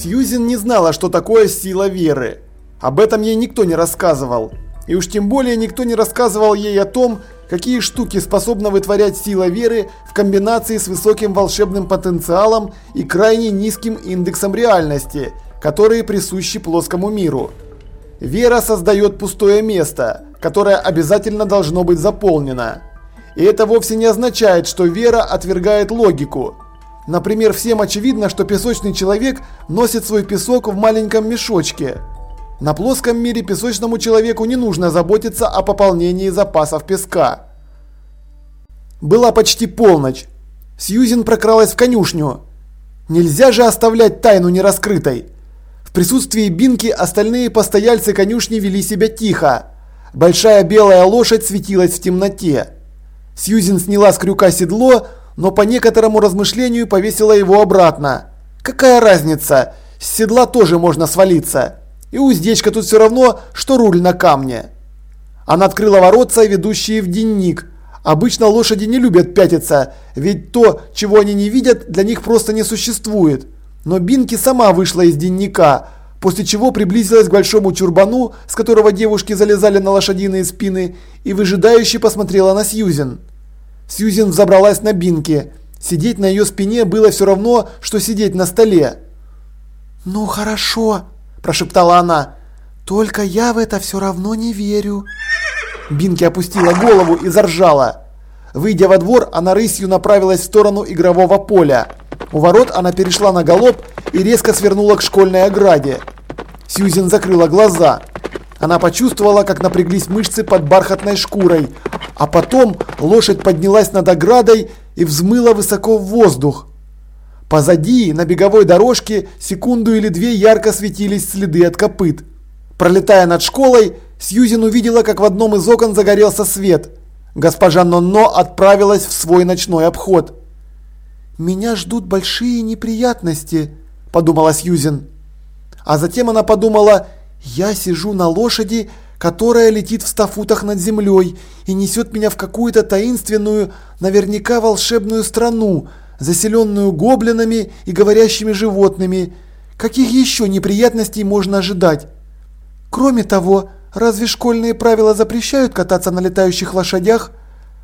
Сьюзен не знала, что такое сила веры. Об этом ей никто не рассказывал. И уж тем более никто не рассказывал ей о том, какие штуки способна вытворять сила веры в комбинации с высоким волшебным потенциалом и крайне низким индексом реальности, которые присущи плоскому миру. Вера создает пустое место, которое обязательно должно быть заполнено. И это вовсе не означает, что вера отвергает логику. Например, всем очевидно, что песочный человек носит свой песок в маленьком мешочке. На плоском мире песочному человеку не нужно заботиться о пополнении запасов песка. Была почти полночь. Сьюзен прокралась в конюшню. Нельзя же оставлять тайну нераскрытой. В присутствии Бинки остальные постояльцы конюшни вели себя тихо. Большая белая лошадь светилась в темноте. Сьюзен сняла с крюка седло, но по некоторому размышлению повесила его обратно. Какая разница, с седла тоже можно свалиться. И уздечка тут все равно, что руль на камне. Она открыла воротца, ведущие в денник. Обычно лошади не любят пятиться, ведь то, чего они не видят, для них просто не существует. Но Бинки сама вышла из денника, после чего приблизилась к большому чурбану, с которого девушки залезали на лошадиные спины, и выжидающе посмотрела на Сьюзен. Сьюзен взобралась на Бинки. Сидеть на ее спине было все равно, что сидеть на столе. «Ну хорошо», – прошептала она. «Только я в это все равно не верю». Бинки опустила голову и заржала. Выйдя во двор, она рысью направилась в сторону игрового поля. У ворот она перешла на галоп и резко свернула к школьной ограде. Сьюзен закрыла глаза. Она почувствовала, как напряглись мышцы под бархатной шкурой, а потом лошадь поднялась над оградой и взмыла высоко в воздух. Позади, на беговой дорожке, секунду или две ярко светились следы от копыт. Пролетая над школой, Сьюзен увидела, как в одном из окон загорелся свет. Госпожа Нонно отправилась в свой ночной обход. «Меня ждут большие неприятности», – подумала Сьюзен. А затем она подумала, «Я сижу на лошади, которая летит в ста футах над землей и несет меня в какую-то таинственную, наверняка волшебную страну, заселенную гоблинами и говорящими животными. Каких еще неприятностей можно ожидать? Кроме того, разве школьные правила запрещают кататься на летающих лошадях?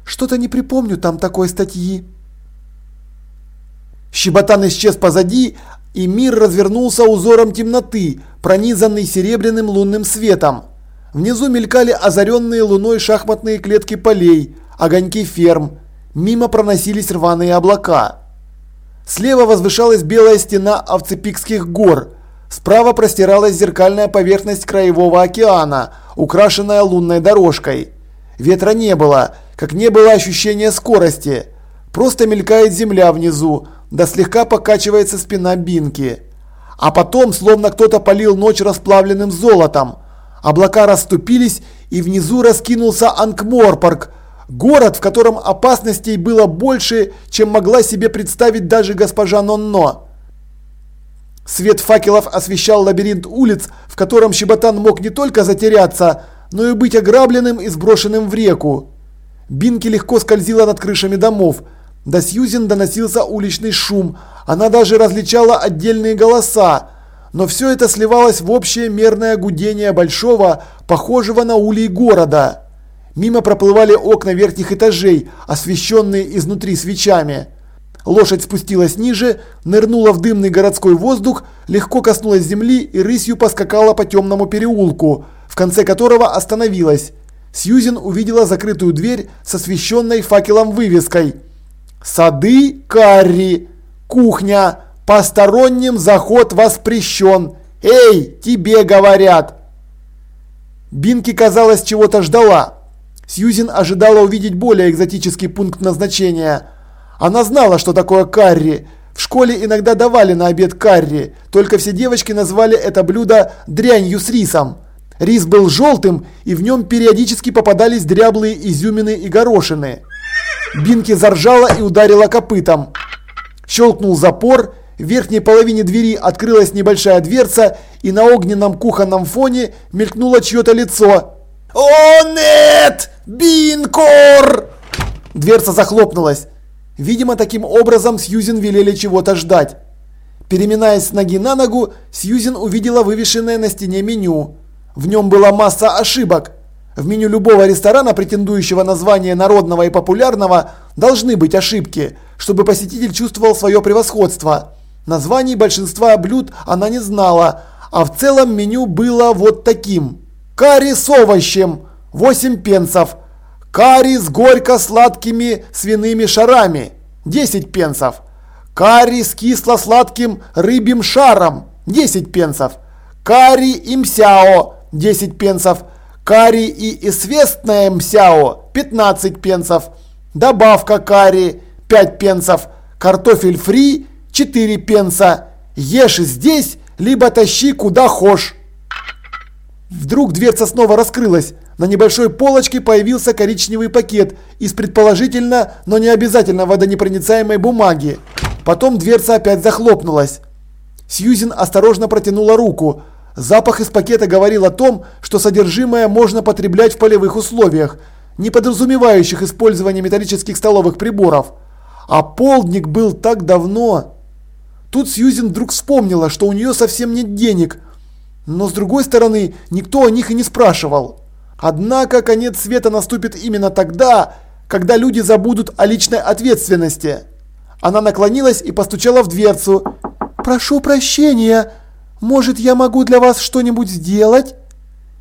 Что-то не припомню там такой статьи. Щеботан исчез позади, и мир развернулся узором темноты, пронизанный серебряным лунным светом. Внизу мелькали озаренные луной шахматные клетки полей, огоньки ферм. Мимо проносились рваные облака. Слева возвышалась белая стена Овцепикских гор. Справа простиралась зеркальная поверхность краевого океана, украшенная лунной дорожкой. Ветра не было, как не было ощущения скорости. Просто мелькает земля внизу, да слегка покачивается спина Бинки. А потом, словно кто-то полил ночь расплавленным золотом. Облака расступились, и внизу раскинулся Анкморпорг, город, в котором опасностей было больше, чем могла себе представить даже госпожа Нонно. Свет факелов освещал лабиринт улиц, в котором Щеботан мог не только затеряться, но и быть ограбленным и сброшенным в реку. Бинки легко скользила над крышами домов – до Сьюзен доносился уличный шум, она даже различала отдельные голоса, но все это сливалось в общее мерное гудение большого, похожего на улей города. Мимо проплывали окна верхних этажей, освещенные изнутри свечами. Лошадь спустилась ниже, нырнула в дымный городской воздух, легко коснулась земли и рысью поскакала по темному переулку, в конце которого остановилась. Сьюзен увидела закрытую дверь с освещенной факелом вывеской – Сады карри. Кухня. Посторонним заход воспрещен. Эй, тебе говорят. Бинки, казалось, чего-то ждала. Сьюзен ожидала увидеть более экзотический пункт назначения. Она знала, что такое карри. В школе иногда давали на обед карри, только все девочки назвали это блюдо дрянью с рисом. Рис был желтым, и в нем периодически попадались дряблые изюмины и горошины. Бинки заржала и ударила копытом. Щелкнул запор, в верхней половине двери открылась небольшая дверца, и на огненном кухонном фоне мелькнуло чье-то лицо. «О, нет! Бинкор!» Дверца захлопнулась. Видимо, таким образом Сьюзен велели чего-то ждать. Переминаясь с ноги на ногу, Сьюзен увидела вывешенное на стене меню. В нем была масса ошибок. В меню любого ресторана, претендующего на звание народного и популярного, должны быть ошибки, чтобы посетитель чувствовал свое превосходство. Названий большинства блюд она не знала, а в целом меню было вот таким. Карри с овощем – 8 пенсов. Карри с горько-сладкими свиными шарами – 10 пенсов. Карри с кисло-сладким рыбьим шаром – 10 пенсов. Карри и мсяо – 10 пенсов. Карри и известное мсяо – 15 пенсов. Добавка карри – 5 пенсов. Картофель фри – 4 пенса. Ешь здесь, либо тащи куда хошь. Вдруг дверца снова раскрылась. На небольшой полочке появился коричневый пакет из предположительно, но не обязательно водонепроницаемой бумаги. Потом дверца опять захлопнулась. Сьюзен осторожно протянула руку. Запах из пакета говорил о том, что содержимое можно потреблять в полевых условиях, не подразумевающих использование металлических столовых приборов. А полдник был так давно. Тут Сьюзен вдруг вспомнила, что у нее совсем нет денег. Но с другой стороны, никто о них и не спрашивал. Однако конец света наступит именно тогда, когда люди забудут о личной ответственности. Она наклонилась и постучала в дверцу. «Прошу прощения!» Может, я могу для вас что-нибудь сделать?»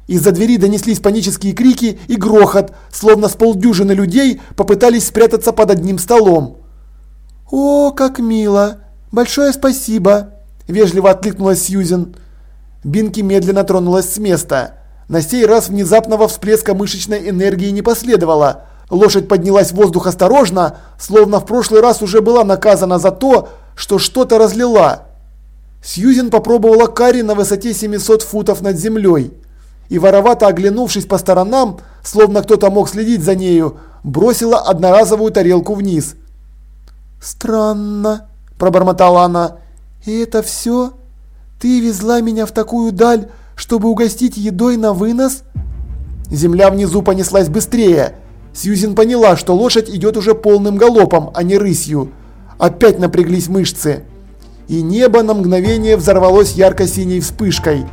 Из-за двери донеслись панические крики и грохот, словно с полдюжины людей попытались спрятаться под одним столом. «О, как мило! Большое спасибо!» – вежливо откликнулась Сьюзен. Бинки медленно тронулась с места. На сей раз внезапного всплеска мышечной энергии не последовало. Лошадь поднялась в воздух осторожно, словно в прошлый раз уже была наказана за то, что что-то разлила. Сьюзен попробовала карри на высоте 700 футов над землей. И воровато оглянувшись по сторонам, словно кто-то мог следить за нею, бросила одноразовую тарелку вниз. «Странно», – пробормотала она. «И это все? Ты везла меня в такую даль, чтобы угостить едой на вынос?» Земля внизу понеслась быстрее. Сьюзен поняла, что лошадь идет уже полным галопом, а не рысью. Опять напряглись мышцы и небо на мгновение взорвалось ярко-синей вспышкой.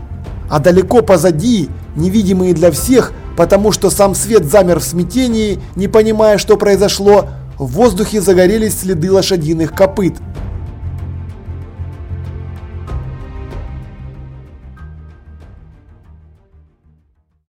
А далеко позади, невидимые для всех, потому что сам свет замер в смятении, не понимая, что произошло, в воздухе загорелись следы лошадиных копыт –